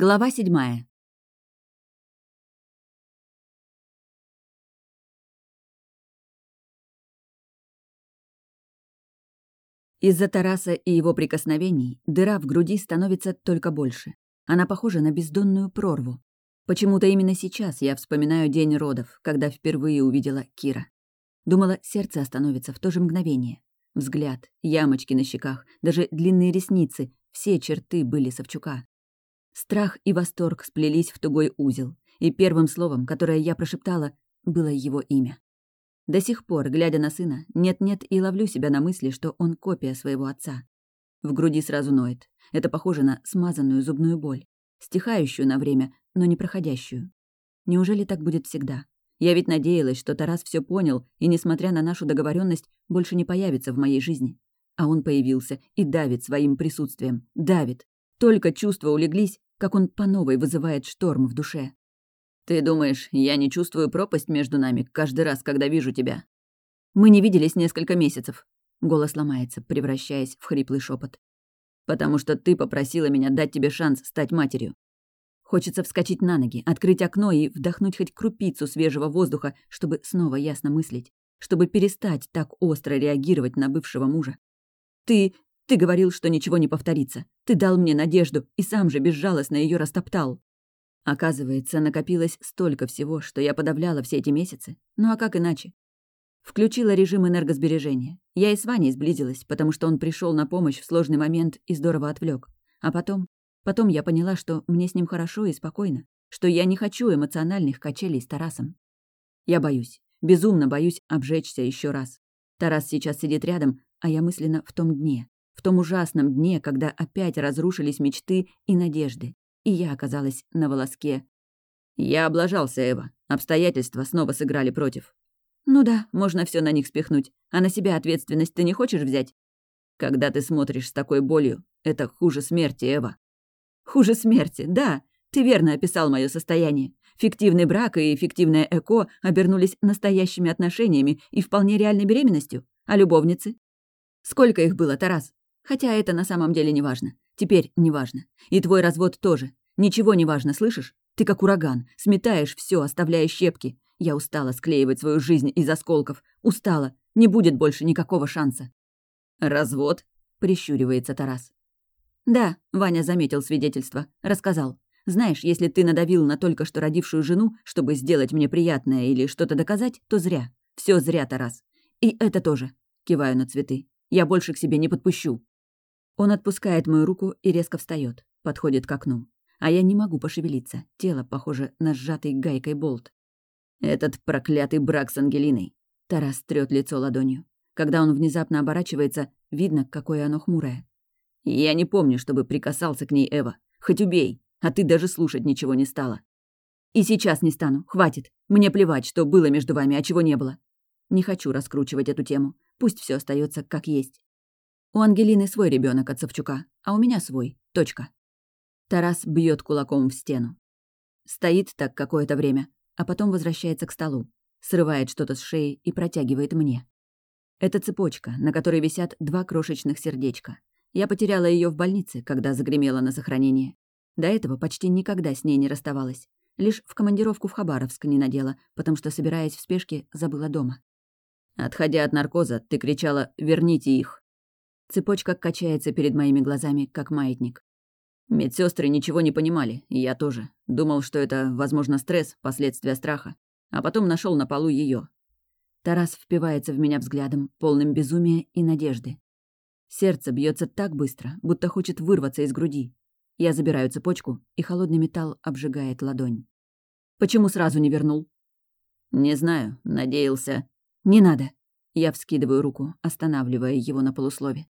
Глава седьмая. Из-за Тараса и его прикосновений дыра в груди становится только больше. Она похожа на бездонную прорву. Почему-то именно сейчас я вспоминаю день родов, когда впервые увидела Кира. Думала, сердце остановится в то же мгновение. Взгляд, ямочки на щеках, даже длинные ресницы — все черты были Савчука. Страх и восторг сплелись в тугой узел, и первым словом, которое я прошептала, было его имя. До сих пор, глядя на сына, нет-нет и ловлю себя на мысли, что он копия своего отца. В груди сразу ноет. Это похоже на смазанную зубную боль. Стихающую на время, но не проходящую. Неужели так будет всегда? Я ведь надеялась, что Тарас все понял и, несмотря на нашу договоренность, больше не появится в моей жизни. А он появился и давит своим присутствием. Давит. Только чувства улеглись, как он по новой вызывает шторм в душе. «Ты думаешь, я не чувствую пропасть между нами каждый раз, когда вижу тебя?» «Мы не виделись несколько месяцев». Голос ломается, превращаясь в хриплый шепот. «Потому что ты попросила меня дать тебе шанс стать матерью. Хочется вскочить на ноги, открыть окно и вдохнуть хоть крупицу свежего воздуха, чтобы снова ясно мыслить, чтобы перестать так остро реагировать на бывшего мужа. «Ты... Ты говорил, что ничего не повторится. Ты дал мне надежду и сам же безжалостно ее растоптал. Оказывается, накопилось столько всего, что я подавляла все эти месяцы. Ну а как иначе? Включила режим энергосбережения. Я и с Ваней сблизилась, потому что он пришел на помощь в сложный момент и здорово отвлек. А потом... Потом я поняла, что мне с ним хорошо и спокойно, что я не хочу эмоциональных качелей с Тарасом. Я боюсь, безумно боюсь обжечься еще раз. Тарас сейчас сидит рядом, а я мысленно в том дне, в том ужасном дне, когда опять разрушились мечты и надежды, и я оказалась на волоске. Я облажался, Эва. Обстоятельства снова сыграли против. Ну да, можно все на них спихнуть. А на себя ответственность ты не хочешь взять? Когда ты смотришь с такой болью, это хуже смерти, Эва. Хуже смерти, да. Ты верно описал мое состояние. Фиктивный брак и фиктивное ЭКО обернулись настоящими отношениями и вполне реальной беременностью. А любовницы? Сколько их было, Тарас? Хотя это на самом деле не важно. Теперь не важно. И твой развод тоже. Ничего не важно, слышишь? Ты как ураган, сметаешь все, оставляя щепки. Я устала склеивать свою жизнь из осколков. Устала. Не будет больше никакого шанса. «Развод?» — прищуривается Тарас. «Да», — Ваня заметил свидетельство. Рассказал. «Знаешь, если ты надавил на только что родившую жену, чтобы сделать мне приятное или что-то доказать, то зря. Все зря, Тарас. И это тоже». Киваю на цветы. «Я больше к себе не подпущу». Он отпускает мою руку и резко встает, подходит к окну. А я не могу пошевелиться. Тело похоже на сжатый гайкой болт. Этот проклятый брак с Ангелиной. Тарас трёт лицо ладонью. Когда он внезапно оборачивается, видно, какое оно хмурое. Я не помню, чтобы прикасался к ней Эва. Хоть убей, а ты даже слушать ничего не стала. И сейчас не стану, хватит. Мне плевать, что было между вами, а чего не было. Не хочу раскручивать эту тему. Пусть все остается как есть. У Ангелины свой ребенок от Савчука, а у меня свой. Точка. Тарас бьет кулаком в стену. Стоит так какое-то время, а потом возвращается к столу, срывает что-то с шеи и протягивает мне. Это цепочка, на которой висят два крошечных сердечка. Я потеряла ее в больнице, когда загремела на сохранение. До этого почти никогда с ней не расставалась. Лишь в командировку в Хабаровск не надела, потому что, собираясь в спешке, забыла дома. Отходя от наркоза, ты кричала «Верните их!» Цепочка качается перед моими глазами, как маятник. Медсестры ничего не понимали, и я тоже. Думал, что это, возможно, стресс, последствия страха. А потом нашел на полу ее. Тарас впивается в меня взглядом, полным безумия и надежды. Сердце бьется так быстро, будто хочет вырваться из груди. Я забираю цепочку, и холодный металл обжигает ладонь. «Почему сразу не вернул?» «Не знаю, надеялся». «Не надо». Я вскидываю руку, останавливая его на полуслове.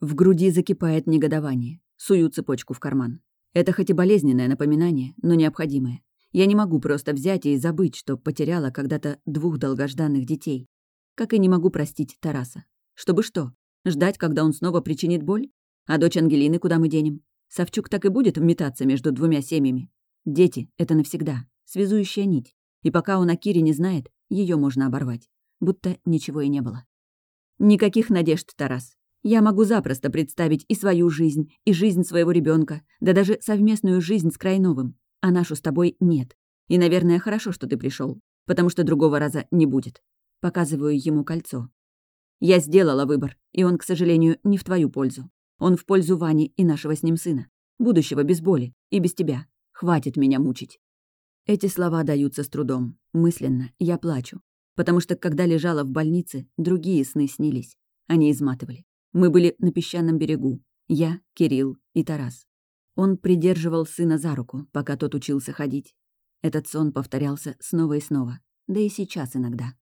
В груди закипает негодование. Сую цепочку в карман. Это хоть и болезненное напоминание, но необходимое. Я не могу просто взять и забыть, что потеряла когда-то двух долгожданных детей. Как и не могу простить Тараса. Чтобы что? Ждать, когда он снова причинит боль? А дочь Ангелины куда мы денем? Савчук так и будет метаться между двумя семьями. Дети — это навсегда, связующая нить. И пока он о Кире не знает, ее можно оборвать. Будто ничего и не было. Никаких надежд, Тарас. Я могу запросто представить и свою жизнь, и жизнь своего ребенка, да даже совместную жизнь с Крайновым. А нашу с тобой нет. И, наверное, хорошо, что ты пришел, потому что другого раза не будет. Показываю ему кольцо. Я сделала выбор, и он, к сожалению, не в твою пользу. Он в пользу Вани и нашего с ним сына. Будущего без боли и без тебя. Хватит меня мучить. Эти слова даются с трудом. Мысленно я плачу. Потому что, когда лежала в больнице, другие сны снились. Они изматывали. Мы были на песчаном берегу. Я, Кирилл и Тарас. Он придерживал сына за руку, пока тот учился ходить. Этот сон повторялся снова и снова, да и сейчас иногда.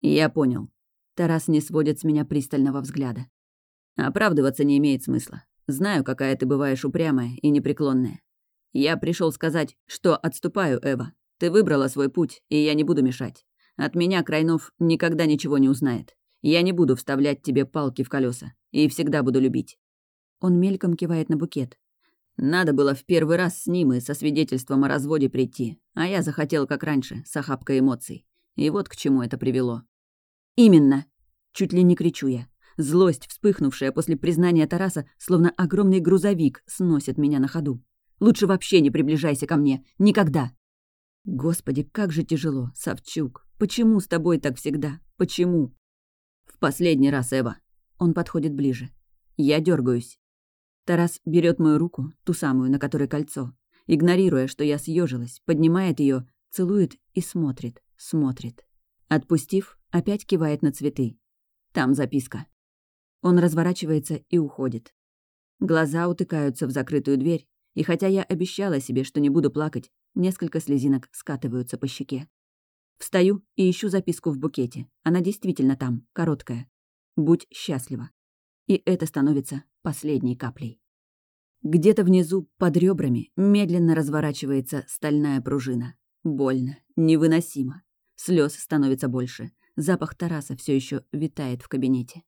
«Я понял». Тарас не сводит с меня пристального взгляда. «Оправдываться не имеет смысла. Знаю, какая ты бываешь упрямая и непреклонная. Я пришел сказать, что отступаю, Эва. Ты выбрала свой путь, и я не буду мешать. От меня Крайнов никогда ничего не узнает. Я не буду вставлять тебе палки в колеса и всегда буду любить». Он мельком кивает на букет. Надо было в первый раз с ним и со свидетельством о разводе прийти, а я захотел, как раньше, с охапкой эмоций. И вот к чему это привело. «Именно!» Чуть ли не кричу я. Злость, вспыхнувшая после признания Тараса, словно огромный грузовик, сносит меня на ходу. Лучше вообще не приближайся ко мне. Никогда. Господи, как же тяжело, Савчук. Почему с тобой так всегда? Почему? Последний раз, Эва. Он подходит ближе. Я дергаюсь. Тарас берет мою руку, ту самую, на которой кольцо, игнорируя, что я съежилась, поднимает ее, целует и смотрит, смотрит. Отпустив, опять кивает на цветы. Там записка. Он разворачивается и уходит. Глаза утыкаются в закрытую дверь, и хотя я обещала себе, что не буду плакать, несколько слезинок скатываются по щеке. Встаю и ищу записку в букете. Она действительно там, короткая. «Будь счастлива». И это становится последней каплей. Где-то внизу, под ребрами, медленно разворачивается стальная пружина. Больно, невыносимо. Слез становится больше. Запах Тараса все еще витает в кабинете.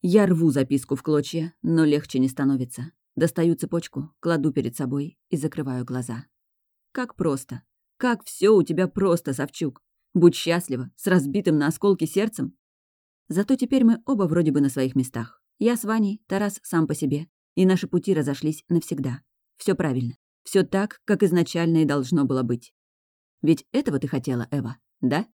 Я рву записку в клочья, но легче не становится. Достаю цепочку, кладу перед собой и закрываю глаза. Как просто. Как все у тебя просто, Савчук. Будь счастлива, с разбитым на осколки сердцем. Зато теперь мы оба вроде бы на своих местах. Я с Ваней, Тарас сам по себе. И наши пути разошлись навсегда. Все правильно. Все так, как изначально и должно было быть. Ведь этого ты хотела, Эва, да?